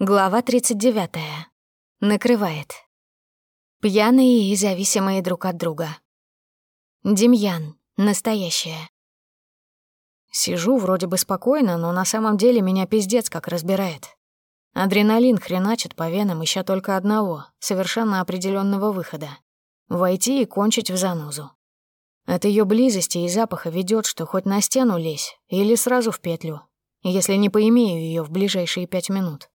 Глава 39. Накрывает. Пьяные и зависимые друг от друга. Демьян. Настоящая. Сижу вроде бы спокойно, но на самом деле меня пиздец как разбирает. Адреналин хреначит по венам, ища только одного, совершенно определенного выхода. Войти и кончить в занозу. От ее близости и запаха ведет, что хоть на стену лезь, или сразу в петлю, если не поимею ее в ближайшие пять минут.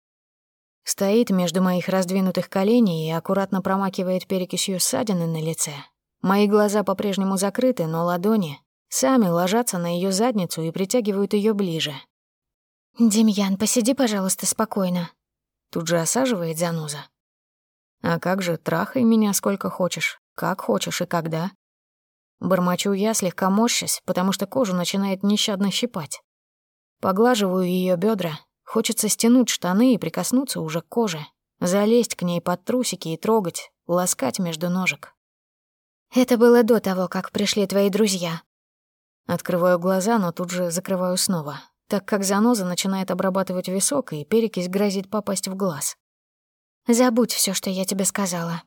Стоит между моих раздвинутых коленей и аккуратно промакивает перекисью ссадины на лице. Мои глаза по-прежнему закрыты, но ладони сами ложатся на ее задницу и притягивают ее ближе. «Демьян, посиди, пожалуйста, спокойно». Тут же осаживает заноза. «А как же, трахай меня сколько хочешь, как хочешь и когда». Бормочу я, слегка морщась, потому что кожу начинает нещадно щипать. Поглаживаю ее бедра, Хочется стянуть штаны и прикоснуться уже к коже, залезть к ней под трусики и трогать, ласкать между ножек. Это было до того, как пришли твои друзья. Открываю глаза, но тут же закрываю снова, так как заноза начинает обрабатывать висок, и перекись грозит попасть в глаз. Забудь все, что я тебе сказала.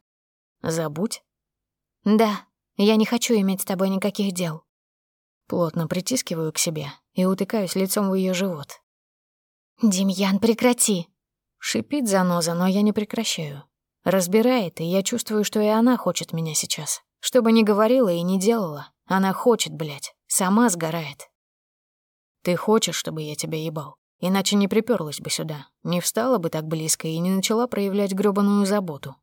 Забудь? Да, я не хочу иметь с тобой никаких дел. Плотно притискиваю к себе и утыкаюсь лицом в ее живот. «Демьян, прекрати!» Шипит заноза, но я не прекращаю. Разбирает, и я чувствую, что и она хочет меня сейчас. Что бы ни говорила и не делала, она хочет, блядь, сама сгорает. Ты хочешь, чтобы я тебя ебал? Иначе не приперлась бы сюда, не встала бы так близко и не начала проявлять грёбаную заботу.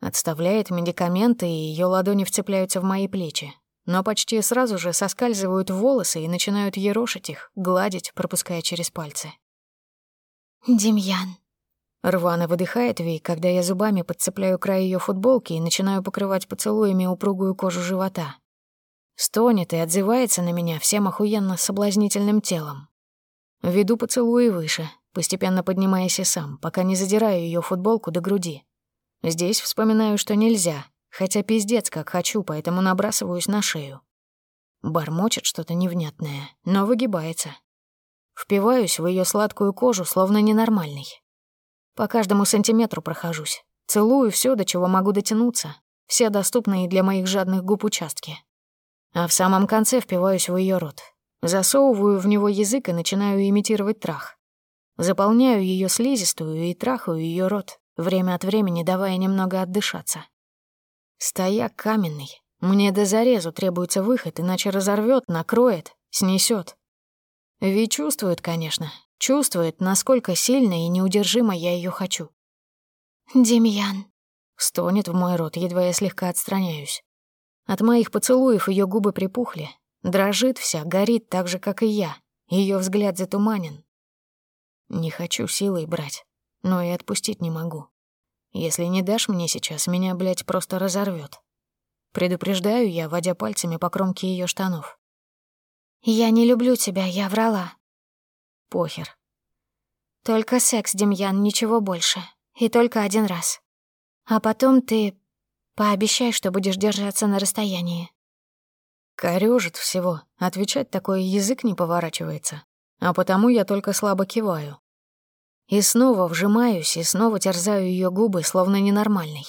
Отставляет медикаменты, и ее ладони вцепляются в мои плечи, но почти сразу же соскальзывают волосы и начинают ерошить их, гладить, пропуская через пальцы. «Демьян». Рвано выдыхает Ви, когда я зубами подцепляю край ее футболки и начинаю покрывать поцелуями упругую кожу живота. Стонет и отзывается на меня всем охуенно соблазнительным телом. Веду поцелуи выше, постепенно поднимаясь и сам, пока не задираю ее футболку до груди. Здесь вспоминаю, что нельзя, хотя пиздец как хочу, поэтому набрасываюсь на шею. Бормочет что-то невнятное, но выгибается, Впиваюсь в ее сладкую кожу, словно ненормальный. По каждому сантиметру прохожусь. Целую все, до чего могу дотянуться. Все доступные для моих жадных губ участки. А в самом конце впиваюсь в ее рот. Засовываю в него язык и начинаю имитировать трах. Заполняю ее слизистую и трахаю ее рот, время от времени давая немного отдышаться. Стояк каменный. Мне до зарезу требуется выход, иначе разорвет, накроет, снесет. Ви чувствует, конечно, чувствует, насколько сильно и неудержимо я ее хочу. «Демьян», — стонет в мой рот, едва я слегка отстраняюсь. От моих поцелуев ее губы припухли, дрожит вся, горит так же, как и я, ее взгляд затуманен. Не хочу силой брать, но и отпустить не могу. Если не дашь мне сейчас, меня, блядь, просто разорвет. Предупреждаю я, водя пальцами по кромке ее штанов. «Я не люблю тебя, я врала». «Похер». «Только секс, Демьян, ничего больше. И только один раз. А потом ты пообещай, что будешь держаться на расстоянии». Корёжит всего, отвечать такой язык не поворачивается, а потому я только слабо киваю. И снова вжимаюсь, и снова терзаю ее губы, словно ненормальный.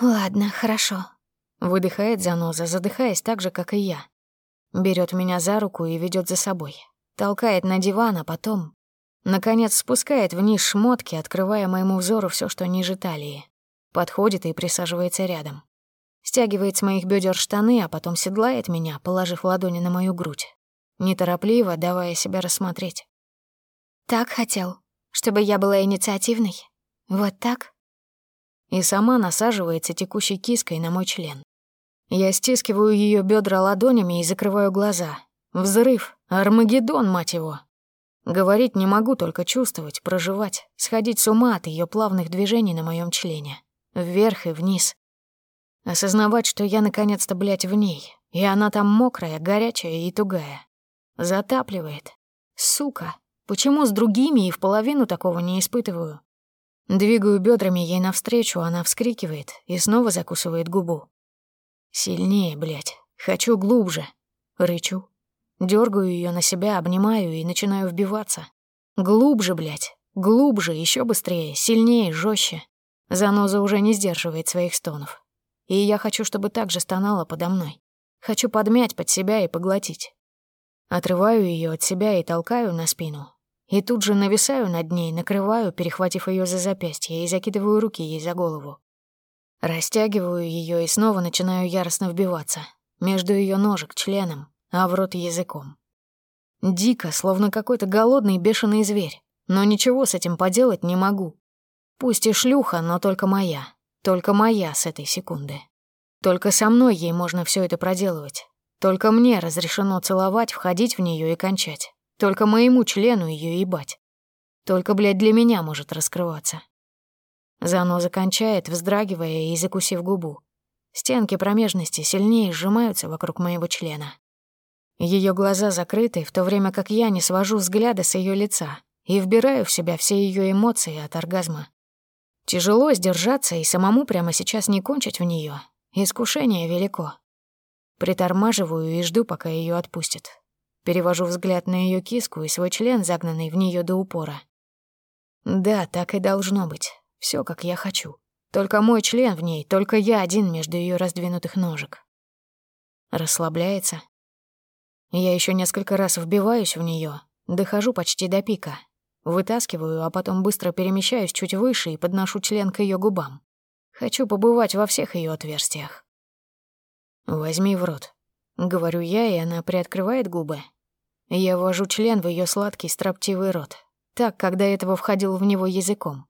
«Ладно, хорошо», — выдыхает заноза, задыхаясь так же, как и я. Берет меня за руку и ведет за собой. Толкает на диван, а потом... Наконец спускает вниз шмотки, открывая моему взору все, что ниже талии. Подходит и присаживается рядом. Стягивает с моих бедер штаны, а потом седлает меня, положив ладони на мою грудь. Неторопливо, давая себя рассмотреть. «Так хотел, чтобы я была инициативной? Вот так?» И сама насаживается текущей киской на мой член. Я стискиваю ее бедра ладонями и закрываю глаза. Взрыв, Армагеддон, мать его. Говорить не могу, только чувствовать, проживать, сходить с ума от ее плавных движений на моем члене. Вверх и вниз. Осознавать, что я наконец-то, блядь, в ней, и она там мокрая, горячая и тугая. Затапливает. Сука, почему с другими и в половину такого не испытываю? Двигаю бедрами ей навстречу, она вскрикивает и снова закусывает губу. Сильнее, блядь. Хочу глубже. Рычу. Дёргаю её на себя, обнимаю и начинаю вбиваться. Глубже, блядь. Глубже, еще быстрее, сильнее, жестче. Заноза уже не сдерживает своих стонов. И я хочу, чтобы так же стонала подо мной. Хочу подмять под себя и поглотить. Отрываю ее от себя и толкаю на спину. И тут же нависаю над ней, накрываю, перехватив ее за запястье и закидываю руки ей за голову. Растягиваю ее и снова начинаю яростно вбиваться. Между ее ножек членом, а в рот языком. Дико, словно какой-то голодный бешеный зверь. Но ничего с этим поделать не могу. Пусть и шлюха, но только моя. Только моя с этой секунды. Только со мной ей можно все это проделывать. Только мне разрешено целовать, входить в нее и кончать. Только моему члену ее ебать. Только, блядь, для меня может раскрываться. Заноза кончает, вздрагивая и закусив губу. Стенки промежности сильнее сжимаются вокруг моего члена. Ее глаза закрыты, в то время как я не свожу взгляда с ее лица и вбираю в себя все ее эмоции от оргазма. Тяжело сдержаться и самому прямо сейчас не кончить в нее. Искушение велико. Притормаживаю и жду, пока ее отпустят. Перевожу взгляд на ее киску и свой член, загнанный в нее до упора. Да, так и должно быть. Все, как я хочу. Только мой член в ней, только я один между ее раздвинутых ножек. Расслабляется. Я еще несколько раз вбиваюсь в нее, дохожу почти до пика, Вытаскиваю, а потом быстро перемещаюсь чуть выше и подношу член к ее губам. Хочу побывать во всех ее отверстиях. «Возьми в рот», — говорю я, и она приоткрывает губы. Я ввожу член в ее сладкий строптивый рот, так, до этого входил в него языком.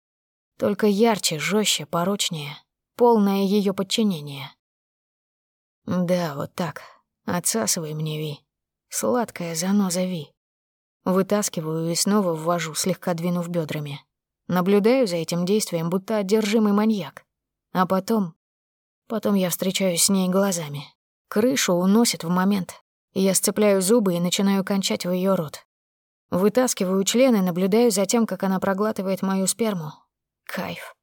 Только ярче, жестче, порочнее, полное ее подчинение. Да, вот так. Отсасывай мне, Ви. Сладкая заноза Ви. Вытаскиваю и снова ввожу, слегка двинув бедрами. Наблюдаю за этим действием, будто одержимый маньяк. А потом... Потом я встречаюсь с ней глазами. Крышу уносит в момент. Я сцепляю зубы и начинаю кончать в ее рот. Вытаскиваю член и наблюдаю за тем, как она проглатывает мою сперму. Кайф.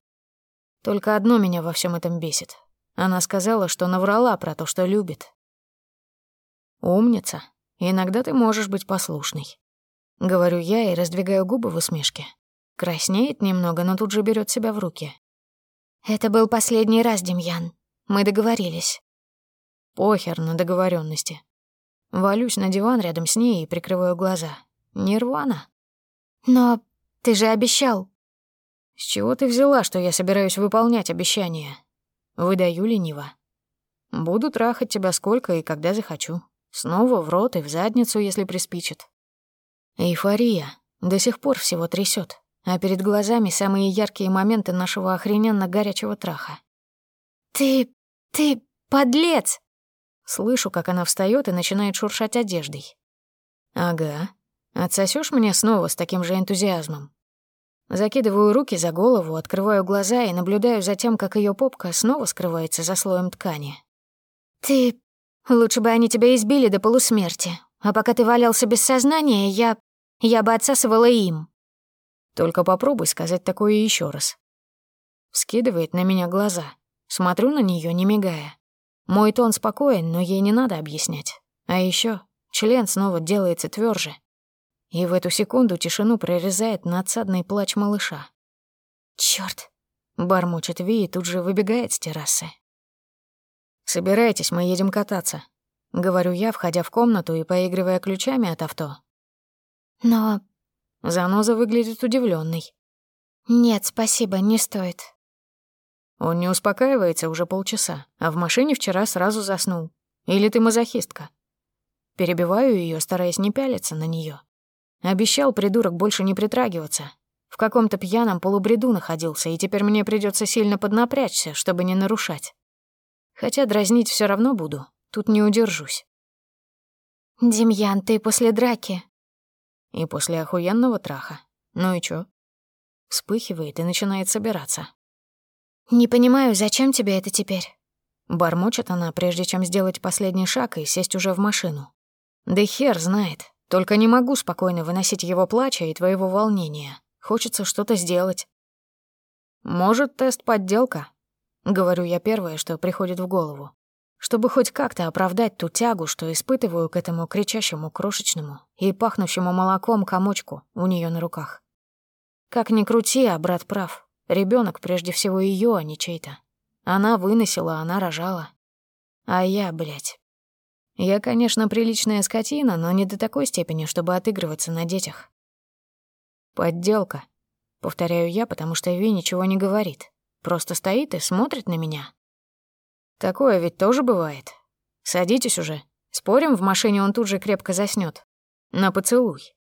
Только одно меня во всем этом бесит. Она сказала, что наврала про то, что любит. Умница. Иногда ты можешь быть послушной. Говорю я и раздвигаю губы в усмешке. Краснеет немного, но тут же берет себя в руки. «Это был последний раз, Демьян. Мы договорились». Похер на договоренности. Валюсь на диван рядом с ней и прикрываю глаза. Нирвана. «Но ты же обещал». «С чего ты взяла, что я собираюсь выполнять обещания?» Выдаю лениво. «Буду трахать тебя сколько и когда захочу. Снова в рот и в задницу, если приспичит. Эйфория. До сих пор всего трясет, а перед глазами самые яркие моменты нашего охрененно горячего траха. «Ты... ты подлец!» Слышу, как она встает и начинает шуршать одеждой. «Ага. Отсосешь мне снова с таким же энтузиазмом?» Закидываю руки за голову, открываю глаза и наблюдаю за тем, как ее попка снова скрывается за слоем ткани. «Ты... Лучше бы они тебя избили до полусмерти. А пока ты валялся без сознания, я... Я бы отсасывала им. Только попробуй сказать такое еще раз. Скидывает на меня глаза. Смотрю на нее, не мигая. Мой тон спокоен, но ей не надо объяснять. А еще член снова делается тверже. И в эту секунду тишину прорезает надсадный плач малыша. Черт! бормочет Ви и тут же выбегает с террасы. «Собирайтесь, мы едем кататься», — говорю я, входя в комнату и поигрывая ключами от авто. Но... Заноза выглядит удивленной. Нет, спасибо, не стоит. Он не успокаивается уже полчаса, а в машине вчера сразу заснул. Или ты мазохистка? Перебиваю ее, стараясь не пялиться на нее. Обещал придурок больше не притрагиваться. В каком-то пьяном полубреду находился, и теперь мне придется сильно поднапрячься, чтобы не нарушать. Хотя дразнить все равно буду, тут не удержусь. «Демьян, ты после драки и после охуенного траха. Ну и чё? Вспыхивает и начинает собираться. «Не понимаю, зачем тебе это теперь?» Бормочет она, прежде чем сделать последний шаг и сесть уже в машину. «Да хер знает. Только не могу спокойно выносить его плача и твоего волнения. Хочется что-то сделать». «Может, тест-подделка?» — говорю я первое, что приходит в голову чтобы хоть как-то оправдать ту тягу, что испытываю к этому кричащему крошечному и пахнущему молоком комочку у нее на руках. Как ни крути, а брат прав. Ребенок прежде всего ее, а не чей-то. Она выносила, она рожала. А я, блядь. Я, конечно, приличная скотина, но не до такой степени, чтобы отыгрываться на детях. Подделка. Повторяю я, потому что Ви ничего не говорит. Просто стоит и смотрит на меня. Такое ведь тоже бывает. Садитесь уже. Спорим, в машине он тут же крепко заснёт. На поцелуй.